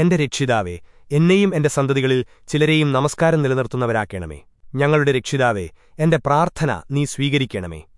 എന്റെ രക്ഷിതാവേ എന്നെയും എന്റെ സന്തതികളിൽ ചിലരെയും നമസ്കാരം നിലനിർത്തുന്നവരാക്കണമേ. ഞങ്ങളുടെ രക്ഷിതാവേ എന്റെ പ്രാർത്ഥന നീ സ്വീകരിക്കണമേ.